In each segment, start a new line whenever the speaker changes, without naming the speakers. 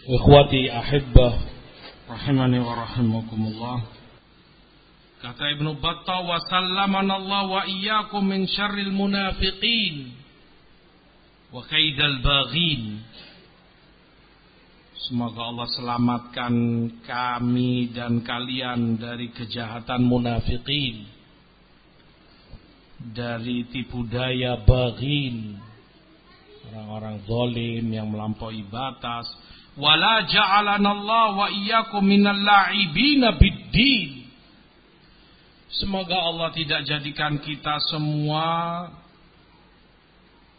Ikhwati ahibbah rahimani wa rahimakumullah. Kata Ibnu Battah wa Allah wa iyyakum min syarril munafiqin wa kaidal baghin. Semoga Allah selamatkan kami dan kalian dari kejahatan munafikin. Dari tipu daya baghin. Orang-orang zalim yang melampaui batas wala wa iyyakum minal la'ibina biddin. Semoga Allah tidak jadikan kita semua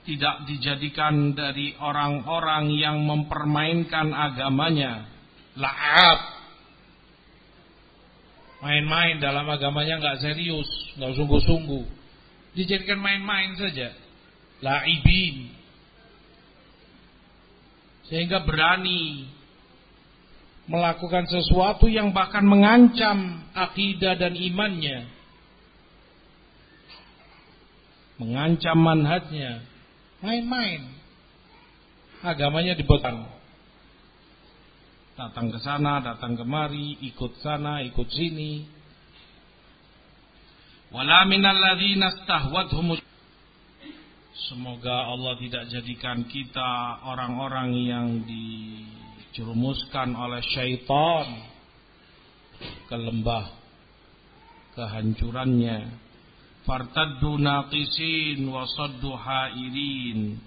tidak dijadikan dari orang-orang yang mempermainkan agamanya. La'ab. Main-main dalam agamanya nggak serius, nggak sungguh-sungguh. Dijadikan main-main saja. La'ibin sehingga berani melakukan sesuatu yang bahkan mengancam akidah dan imannya. Mengancam manhajnya. Main-main. Agamanya dibetan. Datang ke sana, datang kemari, ikut sana, ikut sini. Wala minal ladzina Semoga Allah tidak jadikan kita orang-orang yang dijerumuskan oleh syaitan ke lembah kehancurannya. Fartaddu naqisin wa saddu hairin.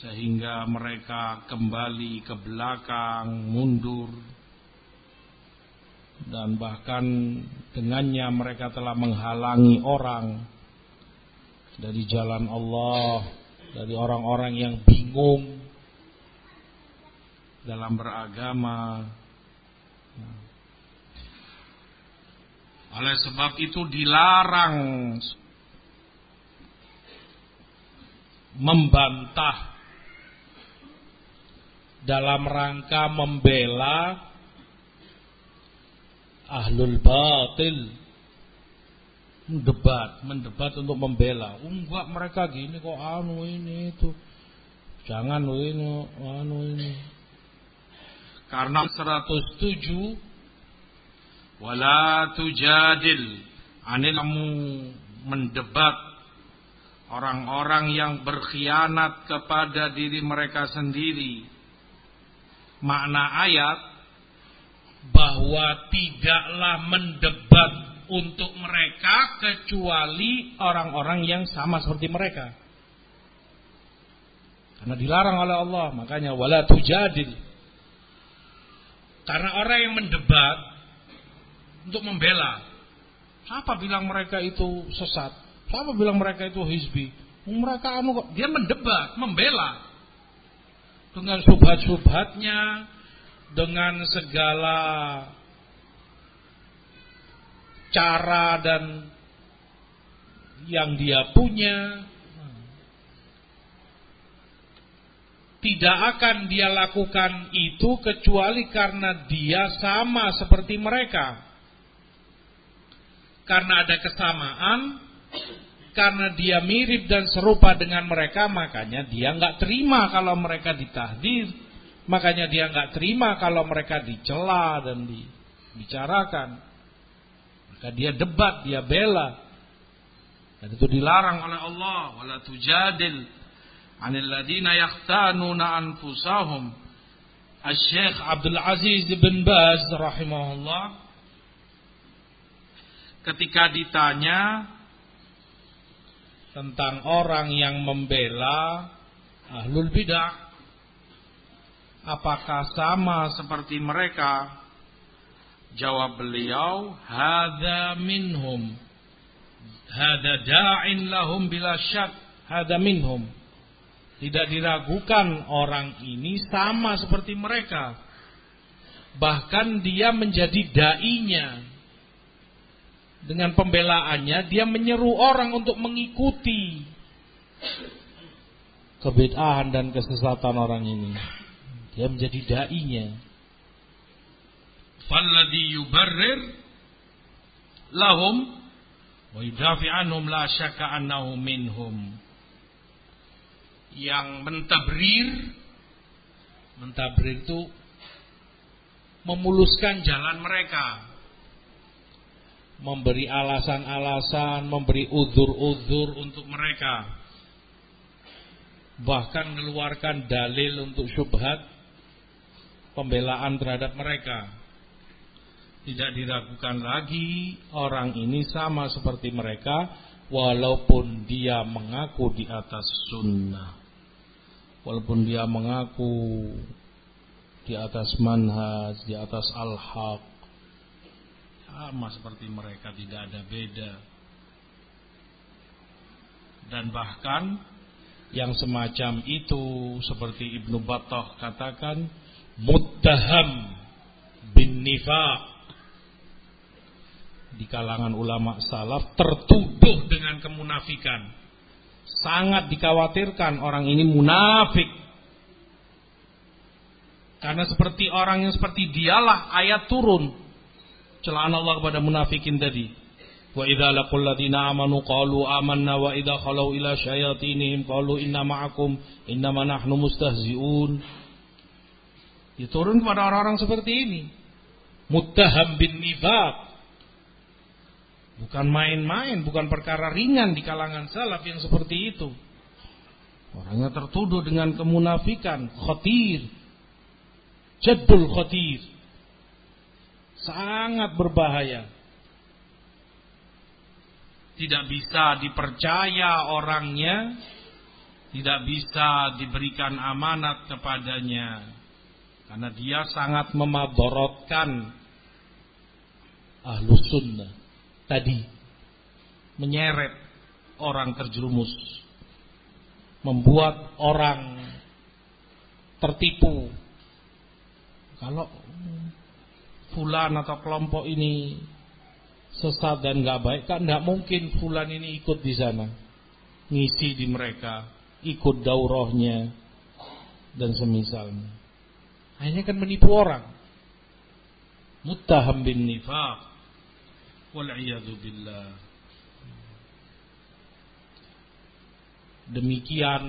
Sehingga mereka kembali ke belakang, mundur. Dan bahkan dengannya mereka telah menghalangi orang dari jalan Allah, dari orang-orang yang bingung dalam beragama. Oleh sebab itu dilarang membantah dalam rangka membela ahlul batil mendebat, mendebat untuk membela. Enggak mereka gini kok anu ini itu. Jangan ini, anu ini. Karena 107 wala tujadil anilamu mendebat orang-orang yang berkhianat kepada diri mereka sendiri. Makna ayat bahwa tidaklah mendebat untuk mereka kecuali orang-orang yang sama seperti mereka. Karena dilarang oleh Allah, makanya wala tujadil. Karena orang yang mendebat untuk membela. Siapa bilang mereka itu sesat? Siapa bilang mereka itu hizbi? Mereka anu kok dia mendebat, membela dengan subhat-subhatnya, dengan segala cara dan yang dia punya tidak akan dia lakukan itu kecuali karena dia sama seperti mereka. Karena ada kesamaan, karena dia mirip dan serupa dengan mereka, makanya dia nggak terima kalau mereka ditahdir, makanya dia nggak terima kalau mereka dicela dan dibicarakan. Maka dia debat, dia bela. Dan itu dilarang oleh Allah. Wala tujadil anil ladina yakhtanuna anfusahum. Al-Syekh Abdul Aziz bin Baz rahimahullah ketika ditanya tentang orang yang membela ahlul bidah apakah sama seperti mereka Jawab beliau, "Hadza minhum." Hadza da'in lahum bila syak. Hadza minhum. Tidak diragukan orang ini sama seperti mereka. Bahkan dia menjadi dai-nya. Dengan pembelaannya dia menyeru orang untuk mengikuti kebid'ahan dan kesesatan orang ini. Dia menjadi dai-nya falladhi yubarrir lahum wa yudafi anhum la syakka annahu minhum yang mentabrir Mentabrir itu memuluskan jalan mereka. Memberi alasan-alasan, memberi uzur-uzur untuk mereka. Bahkan mengeluarkan dalil untuk syubhat pembelaan terhadap mereka. Tidak diragukan lagi orang ini sama seperti mereka walaupun dia mengaku di atas sunnah. Walaupun dia mengaku di atas manhaj, di atas al-haq. Sama seperti mereka tidak ada beda. Dan bahkan yang semacam itu seperti Ibnu Battah katakan muttaham bin nifaq di kalangan ulama salaf tertuduh dengan kemunafikan. Sangat dikhawatirkan orang ini munafik karena seperti orang yang seperti dialah ayat turun. Celaan Allah kepada munafikin tadi. Wa idza laqul ladina amanu qalu amanna wa idza khalau ila syayatinihim qalu inna ma'akum innama nahnu mustahzi'un. Diturun kepada orang-orang seperti ini. Muttaham bin nifaq. Bukan main-main, bukan perkara ringan di kalangan salaf yang seperti itu. Orangnya tertuduh dengan kemunafikan, khatir, Jadul khatir. Sangat berbahaya. Tidak bisa dipercaya orangnya. Tidak bisa diberikan amanat kepadanya. Karena dia sangat memadorotkan ahlu sunnah. Tadi. Menyeret orang terjerumus. Membuat orang tertipu kalau fulan atau kelompok ini sesat dan nggak baik, kan nggak mungkin fulan ini ikut di sana, ngisi di mereka, ikut daurahnya dan semisalnya. Akhirnya kan menipu orang. Muttaham bin nifaq. Wal billah. Demikian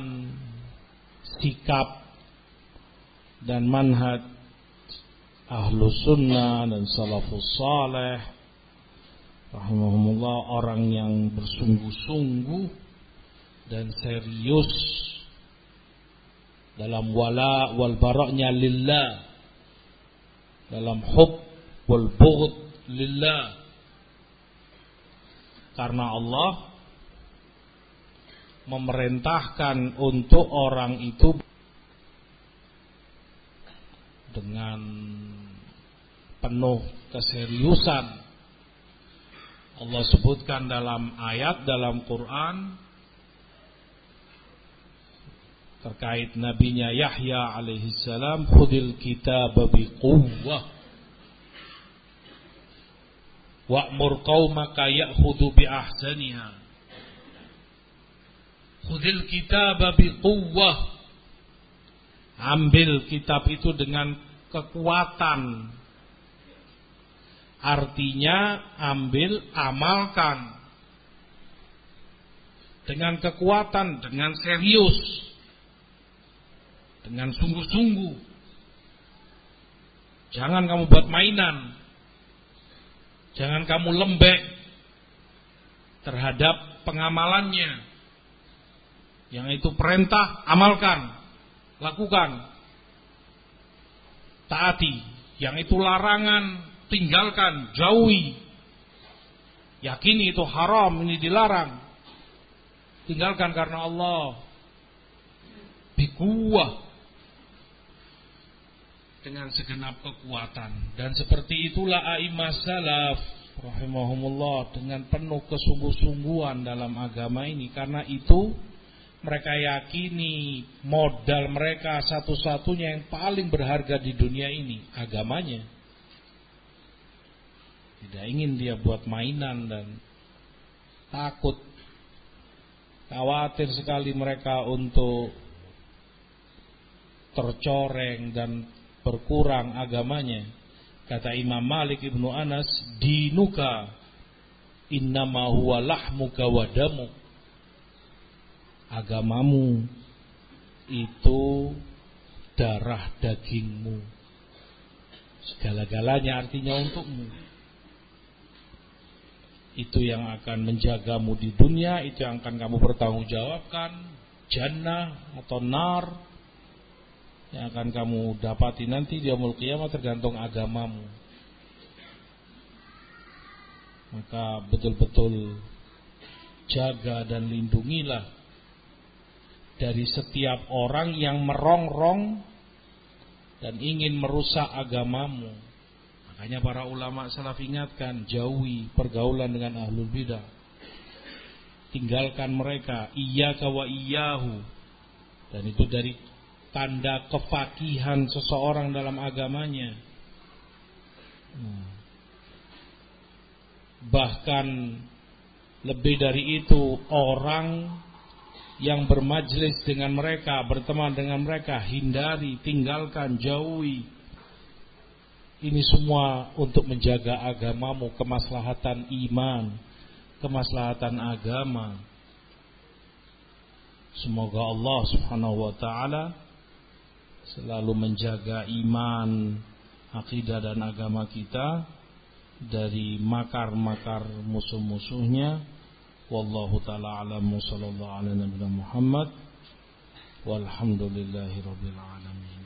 sikap dan manhaj ahlu sunnah dan salafus saleh rahimahumullah orang yang bersungguh-sungguh dan serius dalam wala wal baraknya lillah dalam hub wal bughd lillah karena Allah memerintahkan untuk orang itu dengan penuh keseriusan. Allah sebutkan dalam ayat dalam Quran terkait nabinya Yahya alaihi salam khudil kitab biquwwah wa'mur qaumaka ya'khudhu bi ahsaniha khudil kitab biquwwah ambil kitab itu dengan kekuatan Artinya ambil, amalkan. Dengan kekuatan, dengan serius. Dengan sungguh-sungguh. Jangan kamu buat mainan. Jangan kamu lembek terhadap pengamalannya. Yang itu perintah, amalkan. Lakukan. Taati. Yang itu larangan, tinggalkan, jauhi. Yakini itu haram, ini dilarang. Tinggalkan karena Allah. Bikuah. Dengan segenap kekuatan. Dan seperti itulah a'imah salaf. Rahimahumullah. Dengan penuh kesungguh-sungguhan dalam agama ini. Karena itu mereka yakini modal mereka satu-satunya yang paling berharga di dunia ini. Agamanya. Tidak ingin dia buat mainan dan takut. Khawatir sekali mereka untuk tercoreng dan berkurang agamanya. Kata Imam Malik Ibnu Anas, dinuka innama huwa lahmuka wadamu. Agamamu itu darah dagingmu. Segala-galanya artinya untukmu. Itu yang akan menjagamu di dunia, itu yang akan kamu pertanggungjawabkan, jannah atau nar yang akan kamu dapati nanti di yaumul kiamat tergantung agamamu. Maka betul-betul jaga dan lindungilah dari setiap orang yang merongrong dan ingin merusak agamamu. Makanya para ulama salaf ingatkan, jauhi pergaulan dengan ahlul bidah. Tinggalkan mereka, iya kawa iyahu. Dan itu dari tanda kefakihan seseorang dalam agamanya. Hmm. Bahkan lebih dari itu orang yang bermajlis dengan mereka, berteman dengan mereka, hindari, tinggalkan, jauhi. Ini semua untuk menjaga agamamu, kemaslahatan iman, kemaslahatan agama. Semoga Allah Subhanahu wa taala selalu menjaga iman, akidah dan agama kita dari makar-makar musuh-musuhnya. Wallahu ta'ala alamu sallallahu ala nabiyina Muhammad. Walhamdulillahi rabbil alamin